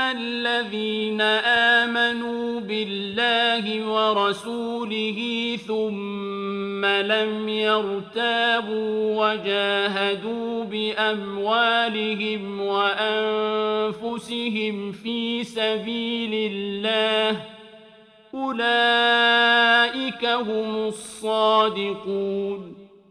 الذين آمنوا بالله ورسوله ثم لم يرتابوا وجاهدوا بأموالهم وأنفسهم في سبيل الله أولئك هم الصادقون